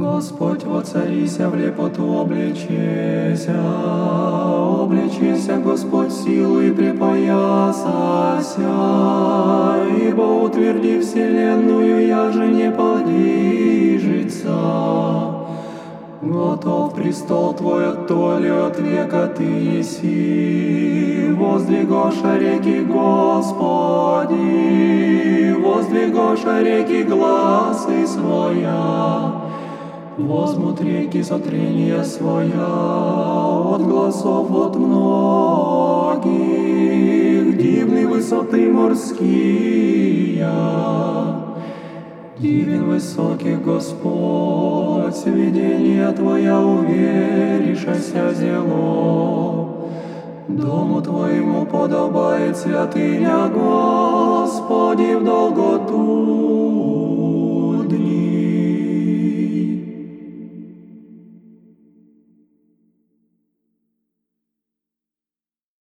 Господь, воцарися в лепоту обличися, обличися, Господь, силу и припоясася, ибо утверди вселенную, я же не подвижется. Готов престол Твой от толи от века Ты еси, воздвигоша реки Господи, воздвигоша реки гласы своя. Возьмут реки сотрения своя от глазов от многих, дивны высоты морские. Дивен высокий Господь, сведения Твоя уверишася зело. Дому Твоему подобает святыня Господи